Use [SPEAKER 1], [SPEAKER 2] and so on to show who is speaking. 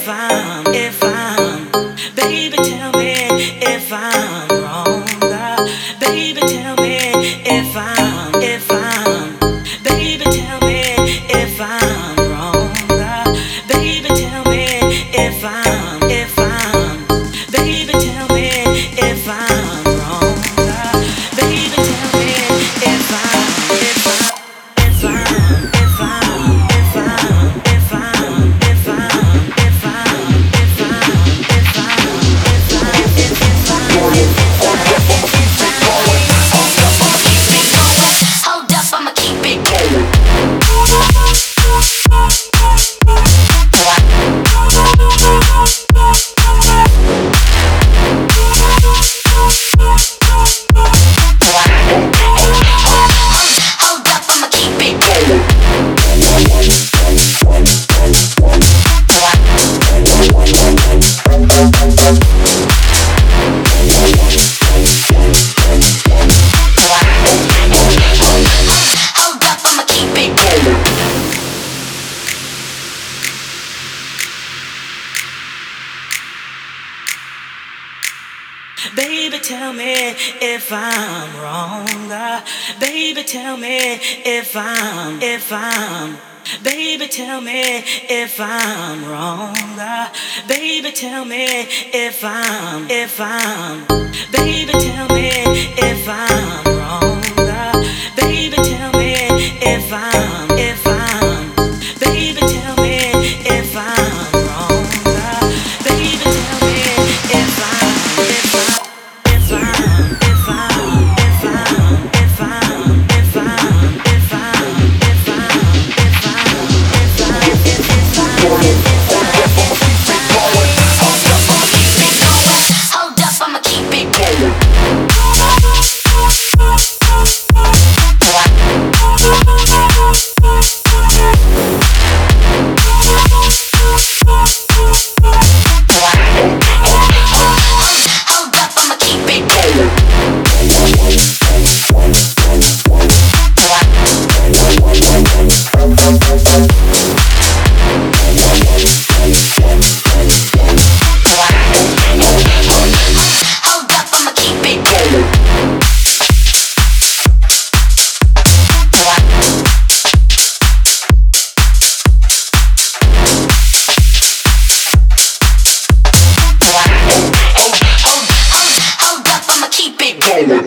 [SPEAKER 1] if I'm Baby, tell me if I'm wrong. Baby, tell me if I'm, if I'm. Baby, tell me if I'm wrong. Baby, tell me if I'm, if I'm. Baby, tell me.
[SPEAKER 2] Hey,